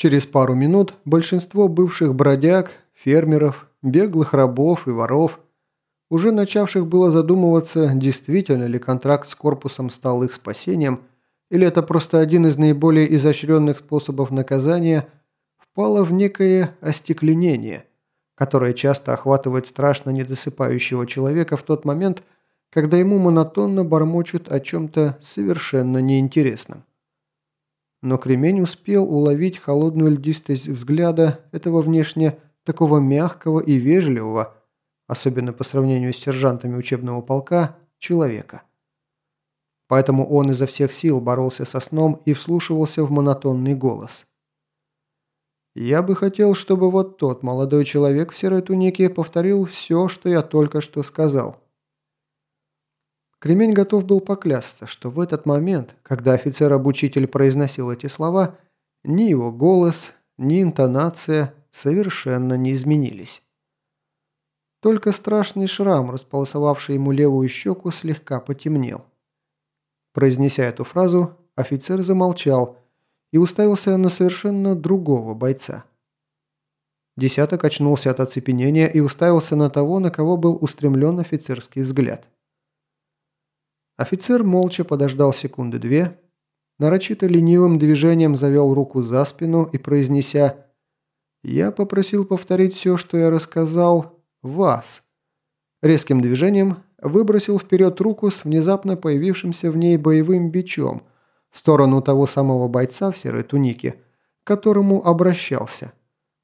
Через пару минут большинство бывших бродяг, фермеров, беглых рабов и воров, уже начавших было задумываться, действительно ли контракт с корпусом стал их спасением, или это просто один из наиболее изощренных способов наказания, впало в некое остекленение, которое часто охватывает страшно недосыпающего человека в тот момент, когда ему монотонно бормочут о чем-то совершенно неинтересном. Но Кремень успел уловить холодную льдистость взгляда этого внешне такого мягкого и вежливого, особенно по сравнению с сержантами учебного полка, человека. Поэтому он изо всех сил боролся со сном и вслушивался в монотонный голос. «Я бы хотел, чтобы вот тот молодой человек в серой тунике повторил все, что я только что сказал». Кремень готов был поклясться, что в этот момент, когда офицер-обучитель произносил эти слова, ни его голос, ни интонация совершенно не изменились. Только страшный шрам, располосовавший ему левую щеку, слегка потемнел. Произнеся эту фразу, офицер замолчал и уставился на совершенно другого бойца. Десяток очнулся от оцепенения и уставился на того, на кого был устремлен офицерский взгляд. Офицер молча подождал секунды две, нарочито ленивым движением завел руку за спину и, произнеся «Я попросил повторить все, что я рассказал, вас», резким движением выбросил вперед руку с внезапно появившимся в ней боевым бичом в сторону того самого бойца в серой тунике, к которому обращался,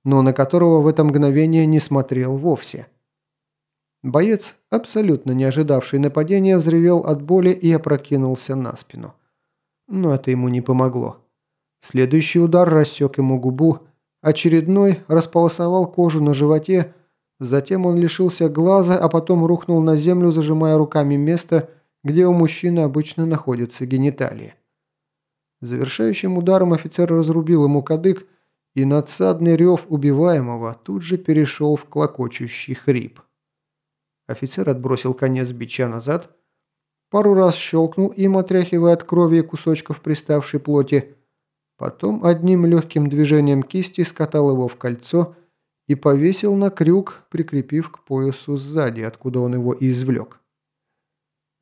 но на которого в это мгновение не смотрел вовсе. Боец, абсолютно не ожидавший нападения, взревел от боли и опрокинулся на спину. Но это ему не помогло. Следующий удар рассек ему губу, очередной располосовал кожу на животе, затем он лишился глаза, а потом рухнул на землю, зажимая руками место, где у мужчины обычно находятся гениталии. Завершающим ударом офицер разрубил ему кадык, и надсадный рев убиваемого тут же перешел в клокочущий хрип. Офицер отбросил конец бича назад, пару раз щелкнул им, отряхивая от крови кусочков приставшей плоти, потом одним легким движением кисти скатал его в кольцо и повесил на крюк, прикрепив к поясу сзади, откуда он его и извлек.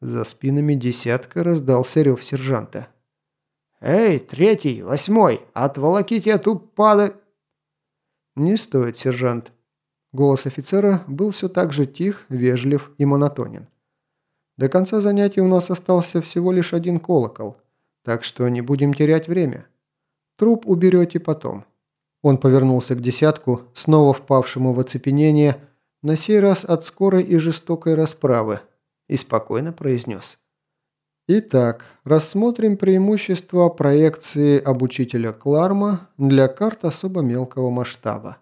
За спинами десятка раздался рев сержанта. «Эй, третий, восьмой, отволоките эту пада...» «Не стоит, сержант», Голос офицера был все так же тих, вежлив и монотонен. До конца занятия у нас остался всего лишь один колокол, так что не будем терять время. Труп уберете потом. Он повернулся к десятку, снова впавшему в оцепенение, на сей раз от скорой и жестокой расправы, и спокойно произнес. Итак, рассмотрим преимущества проекции обучителя Кларма для карт особо мелкого масштаба.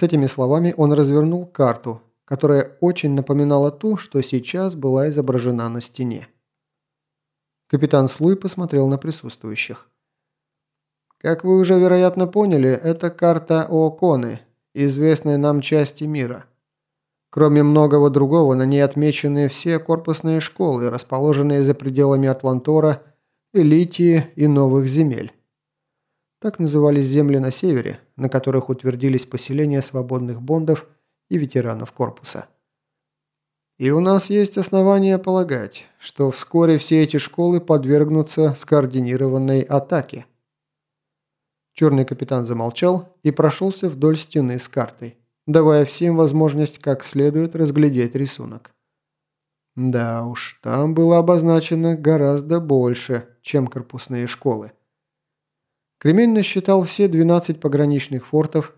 С этими словами он развернул карту, которая очень напоминала ту, что сейчас была изображена на стене. Капитан Слуй посмотрел на присутствующих. «Как вы уже, вероятно, поняли, это карта Ооконы, известной нам части мира. Кроме многого другого, на ней отмечены все корпусные школы, расположенные за пределами Атлантора, Элитии и Новых земель. Так назывались земли на севере, на которых утвердились поселения свободных бондов и ветеранов корпуса. И у нас есть основания полагать, что вскоре все эти школы подвергнутся скоординированной атаке. Черный капитан замолчал и прошелся вдоль стены с картой, давая всем возможность как следует разглядеть рисунок. Да уж, там было обозначено гораздо больше, чем корпусные школы. Кремень насчитал все 12 пограничных фортов,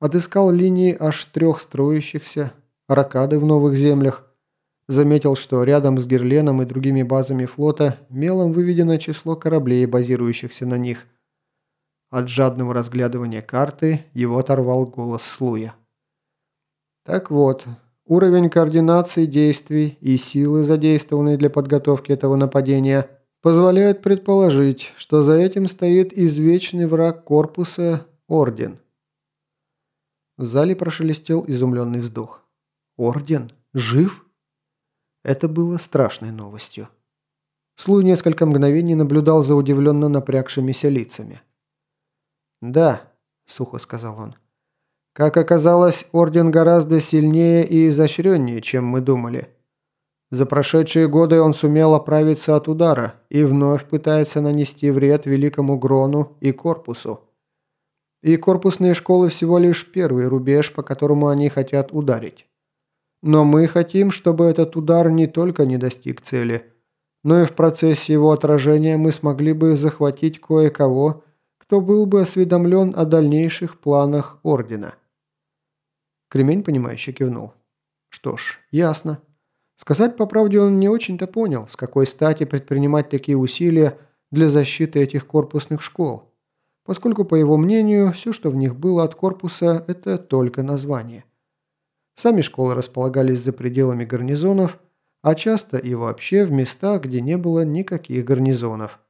отыскал линии аж трех строящихся, ракады в новых землях, заметил, что рядом с Герленом и другими базами флота мелом выведено число кораблей, базирующихся на них. От жадного разглядывания карты его оторвал голос Слуя. Так вот, уровень координации действий и силы, задействованные для подготовки этого нападения – позволяют предположить, что за этим стоит извечный враг корпуса – Орден. В зале прошелестел изумленный вздох. «Орден? Жив?» Это было страшной новостью. Слуй несколько мгновений наблюдал за удивленно напрягшимися лицами. «Да», – сухо сказал он. «Как оказалось, Орден гораздо сильнее и изощреннее, чем мы думали. За прошедшие годы он сумел оправиться от удара и вновь пытается нанести вред Великому Грону и Корпусу. И корпусные школы всего лишь первый рубеж, по которому они хотят ударить. Но мы хотим, чтобы этот удар не только не достиг цели, но и в процессе его отражения мы смогли бы захватить кое-кого, кто был бы осведомлен о дальнейших планах Ордена. Кремень, понимающе кивнул. Что ж, ясно. Сказать по правде он не очень-то понял, с какой стати предпринимать такие усилия для защиты этих корпусных школ поскольку, по его мнению, все, что в них было от корпуса, это только название. Сами школы располагались за пределами гарнизонов, а часто и вообще в местах, где не было никаких гарнизонов.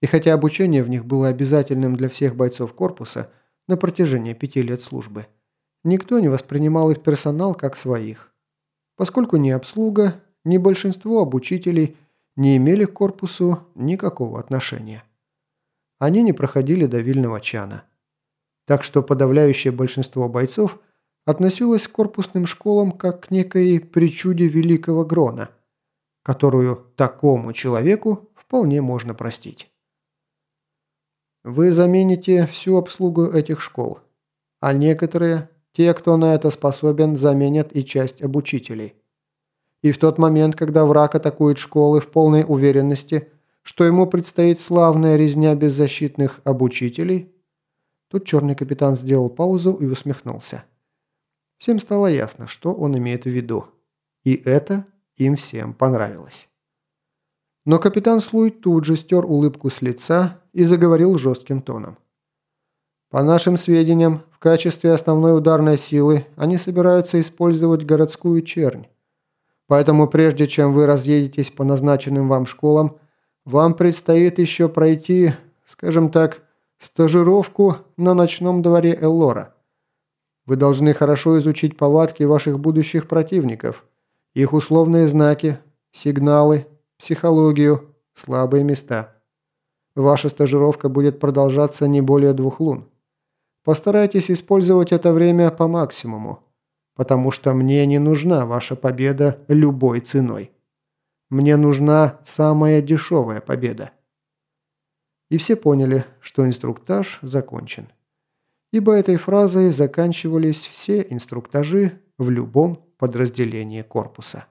И хотя обучение в них было обязательным для всех бойцов корпуса на протяжении пяти лет службы, никто не воспринимал их персонал как своих, поскольку ни обслуга, ни большинство обучителей не имели к корпусу никакого отношения они не проходили до Вильного чана. Так что подавляющее большинство бойцов относилось к корпусным школам как к некой причуде великого Грона, которую такому человеку вполне можно простить. Вы замените всю обслугу этих школ, а некоторые, те, кто на это способен, заменят и часть обучителей. И в тот момент, когда враг атакует школы в полной уверенности – что ему предстоит славная резня беззащитных обучителей? Тут черный капитан сделал паузу и усмехнулся. Всем стало ясно, что он имеет в виду. И это им всем понравилось. Но капитан Слуй тут же стер улыбку с лица и заговорил жестким тоном. По нашим сведениям, в качестве основной ударной силы они собираются использовать городскую чернь. Поэтому прежде чем вы разъедетесь по назначенным вам школам, вам предстоит еще пройти, скажем так, стажировку на ночном дворе Эллора. Вы должны хорошо изучить повадки ваших будущих противников, их условные знаки, сигналы, психологию, слабые места. Ваша стажировка будет продолжаться не более двух лун. Постарайтесь использовать это время по максимуму, потому что мне не нужна ваша победа любой ценой. Мне нужна самая дешевая победа. И все поняли, что инструктаж закончен. Ибо этой фразой заканчивались все инструктажи в любом подразделении корпуса.